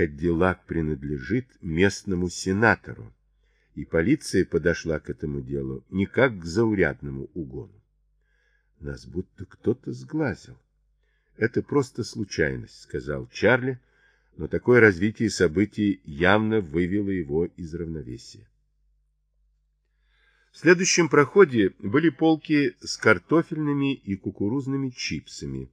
Кадиллак принадлежит местному сенатору, и полиция подошла к этому делу не как к заурядному угону. Нас будто кто-то сглазил. Это просто случайность, сказал Чарли, но такое развитие событий явно вывело его из равновесия. В следующем проходе были полки с картофельными и кукурузными чипсами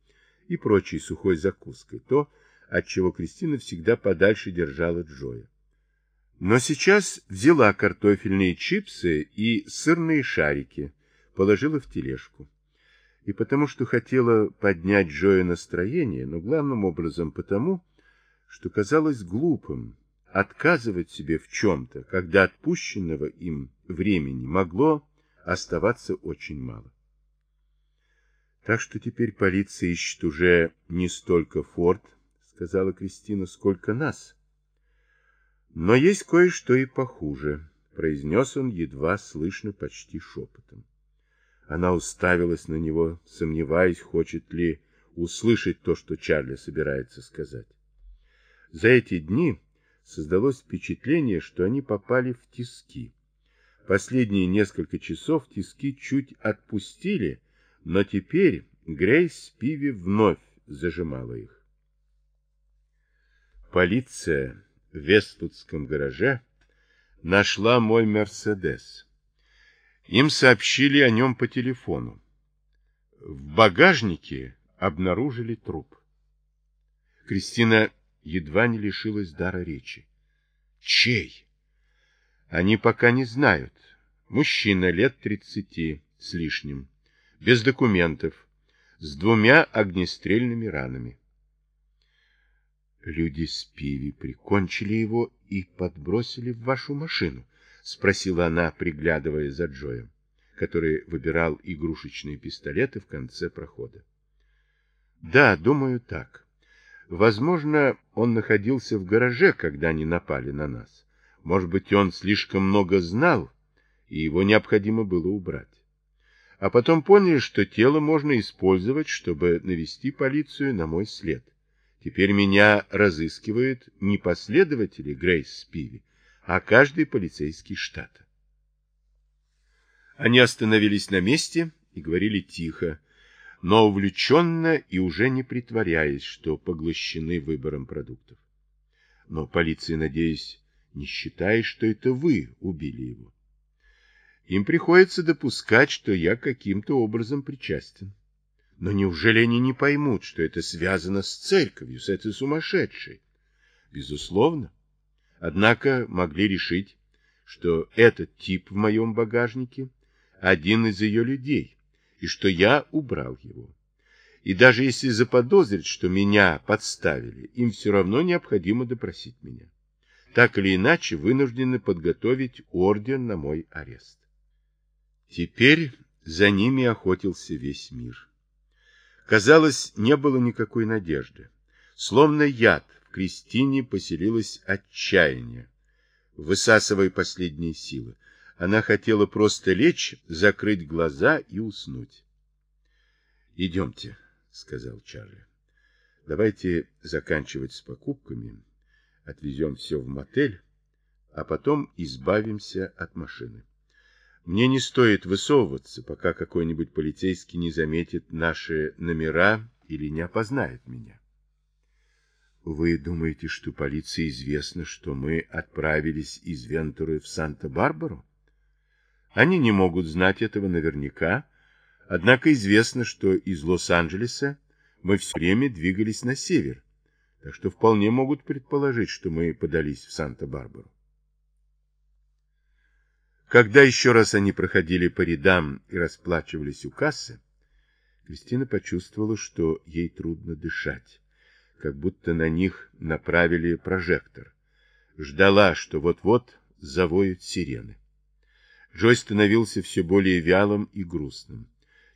и прочей сухой закуской, то, отчего Кристина всегда подальше держала Джоя. Но сейчас взяла картофельные чипсы и сырные шарики, положила в тележку. И потому что хотела поднять Джоя настроение, но главным образом потому, что казалось глупым отказывать себе в чем-то, когда отпущенного им времени могло оставаться очень мало. Так что теперь полиция ищет уже не столько Форд, сказала Кристина, сколько нас. Но есть кое-что и похуже, произнес он едва слышно, почти шепотом. Она уставилась на него, сомневаясь, хочет ли услышать то, что Чарли собирается сказать. За эти дни создалось впечатление, что они попали в тиски. Последние несколько часов тиски чуть отпустили, но теперь Грейс Пиви вновь зажимала их. Полиция в Вествудском гараже нашла мой Мерседес. Им сообщили о нем по телефону. В багажнике обнаружили труп. Кристина едва не лишилась дара речи. Чей? Они пока не знают. Мужчина лет тридцати с лишним, без документов, с двумя огнестрельными ранами. Люди с пиви прикончили его и подбросили в вашу машину, спросила она, приглядывая за Джоем, который выбирал игрушечные пистолеты в конце прохода. Да, думаю так. Возможно, он находился в гараже, когда они напали на нас. Может быть, он слишком много знал, и его необходимо было убрать. А потом поняли, что тело можно использовать, чтобы навести полицию на мой след. Теперь меня разыскивают не последователи Грейс Спиви, а каждый полицейский штата. Они остановились на месте и говорили тихо, но увлеченно и уже не притворяясь, что поглощены выбором продуктов. Но полиция, надеюсь, не считает, что это вы убили его. Им приходится допускать, что я каким-то образом причастен. Но неужели они не поймут, что это связано с церковью, с этой сумасшедшей? Безусловно. Однако могли решить, что этот тип в моем багажнике один из ее людей, и что я убрал его. И даже если заподозрят, что меня подставили, им все равно необходимо допросить меня. Так или иначе вынуждены подготовить орден на мой арест. Теперь за ними охотился весь мир. Казалось, не было никакой надежды. Словно яд в Кристине поселилось отчаяние, высасывая последние силы. Она хотела просто лечь, закрыть глаза и уснуть. «Идемте», — сказал Чарли. «Давайте заканчивать с покупками, отвезем все в мотель, а потом избавимся от машины. Мне не стоит высовываться, пока какой-нибудь полицейский не заметит наши номера или не опознает меня». Вы думаете, что полиции известно, что мы отправились из Вентуры в Санта-Барбару? Они не могут знать этого наверняка, однако известно, что из Лос-Анджелеса мы все время двигались на север, так что вполне могут предположить, что мы подались в Санта-Барбару. Когда еще раз они проходили по рядам и расплачивались у кассы, Кристина почувствовала, что ей трудно дышать, как будто на них направили прожектор. Ждала, что вот-вот завоют сирены. Джой становился все более вялым и грустным.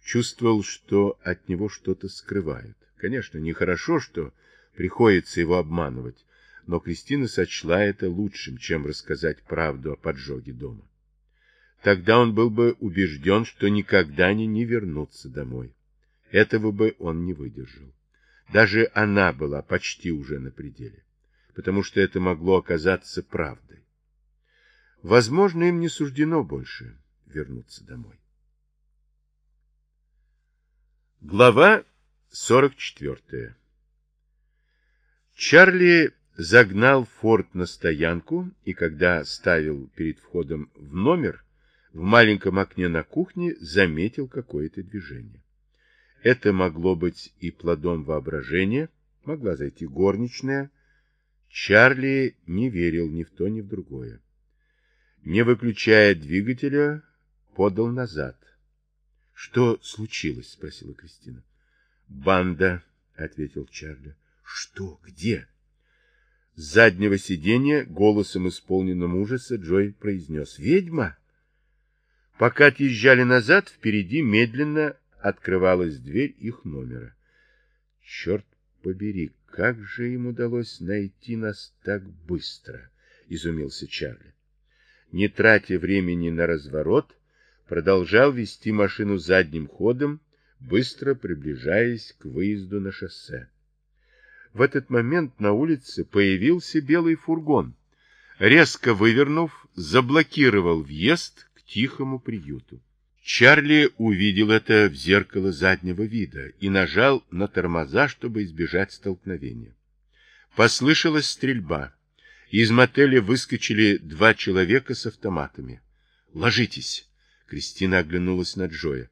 Чувствовал, что от него что-то скрывают. Конечно, нехорошо, что приходится его обманывать, но Кристина сочла это лучшим, чем рассказать правду о поджоге дома. Тогда он был бы убежден, что никогда они не вернутся домой. Этого бы он не выдержал. Даже она была почти уже на пределе. потому что это могло оказаться правдой. Возможно, им не суждено больше вернуться домой. Глава 44 Чарли загнал форт на стоянку, и когда ставил перед входом в номер, в маленьком окне на кухне заметил какое-то движение. Это могло быть и плодом воображения, могла зайти горничная. Чарли не верил ни в то, ни в другое. Не выключая двигателя, подал назад. — Что случилось? — спросила Кристина. — Банда, — ответил Чарли. — Что? Где? С заднего сиденья, голосом исполненным ужаса, Джой произнес. — Ведьма! Пока отъезжали назад, впереди медленно открывалась дверь их номера. Черт побери, как же им удалось найти нас так быстро, изумился Чарли. Не тратя времени на разворот, продолжал вести машину задним ходом, быстро приближаясь к выезду на шоссе. В этот момент на улице появился белый фургон. Резко вывернув, заблокировал въезд тихому приюту. Чарли увидел это в зеркало заднего вида и нажал на тормоза, чтобы избежать столкновения. Послышалась стрельба. Из мотеля выскочили два человека с автоматами. «Ложитесь!» — Кристина оглянулась на Джоя.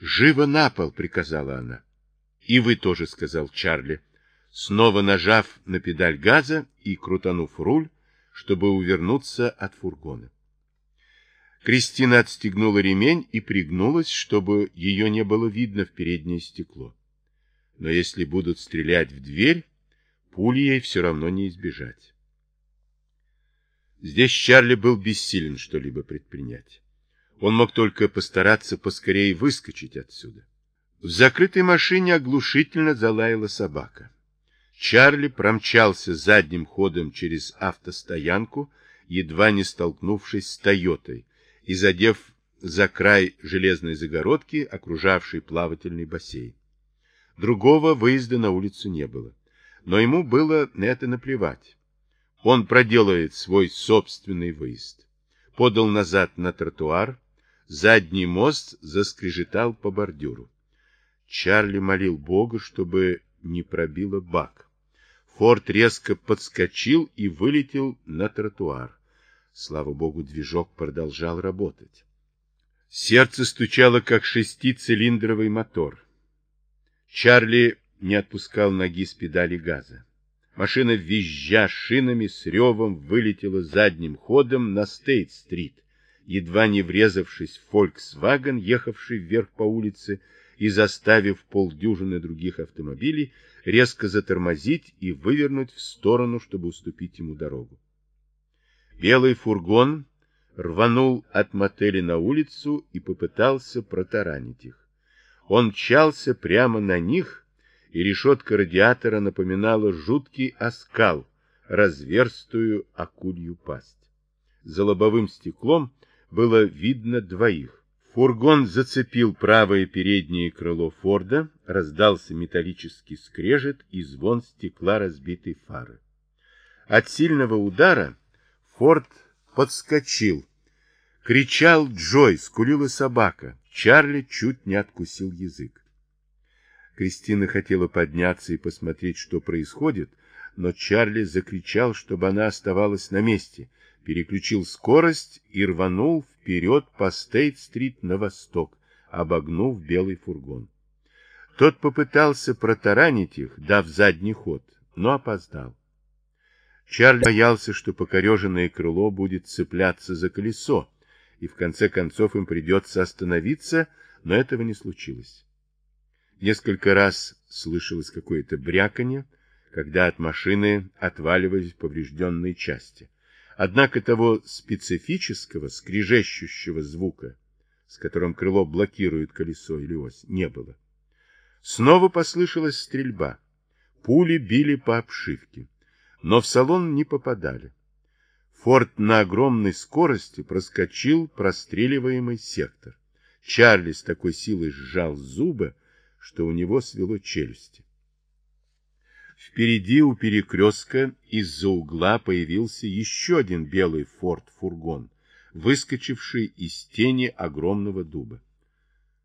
«Живо на пол!» — приказала она. «И вы тоже», — сказал Чарли, снова нажав на педаль газа и крутанув руль, чтобы увернуться от фургона. Кристина отстегнула ремень и пригнулась, чтобы ее не было видно в переднее стекло. Но если будут стрелять в дверь, пули ей все равно не избежать. Здесь Чарли был бессилен что-либо предпринять. Он мог только постараться поскорее выскочить отсюда. В закрытой машине оглушительно залаяла собака. Чарли промчался задним ходом через автостоянку, едва не столкнувшись с Тойотой, и задев за край железной загородки, окружавшей плавательный бассейн. Другого выезда на улицу не было, но ему было на это наплевать. Он проделает свой собственный выезд. Подал назад на тротуар, задний мост заскрежетал по бордюру. Чарли молил Бога, чтобы не пробило бак. Форд резко подскочил и вылетел на тротуар. Слава богу, движок продолжал работать. Сердце стучало, как шестицилиндровый мотор. Чарли не отпускал ноги с педали газа. Машина, визжа шинами, с ревом вылетела задним ходом на Стейт-стрит, едва не врезавшись в «Фольксваген», ехавший вверх по улице, и заставив полдюжины других автомобилей резко затормозить и вывернуть в сторону, чтобы уступить ему дорогу. Белый фургон рванул от мотеля на улицу и попытался протаранить их. Он мчался прямо на них, и решетка радиатора напоминала жуткий оскал, разверстую акулью пасть. За лобовым стеклом было видно двоих. Фургон зацепил правое переднее крыло Форда, раздался металлический скрежет и звон стекла разбитой фары. От сильного удара Форд подскочил. Кричал Джой, скулила собака. Чарли чуть не откусил язык. Кристина хотела подняться и посмотреть, что происходит, но Чарли закричал, чтобы она оставалась на месте, переключил скорость и рванул вперед по Стейт-стрит на восток, обогнув белый фургон. Тот попытался протаранить их, дав задний ход, но опоздал. Чарли боялся, что покореженное крыло будет цепляться за колесо, и в конце концов им придется остановиться, но этого не случилось. Несколько раз слышалось какое-то бряканье, когда от машины отваливались поврежденные части. Однако того специфического, скрежещущего звука, с которым крыло блокирует колесо или ось, не было. Снова послышалась стрельба. Пули били по обшивке но в салон не попадали. Форд на огромной скорости проскочил простреливаемый сектор. Чарли с такой силой сжал зубы, что у него свело челюсти. Впереди у перекрестка из-за угла появился еще один белый форт-фургон, выскочивший из тени огромного дуба.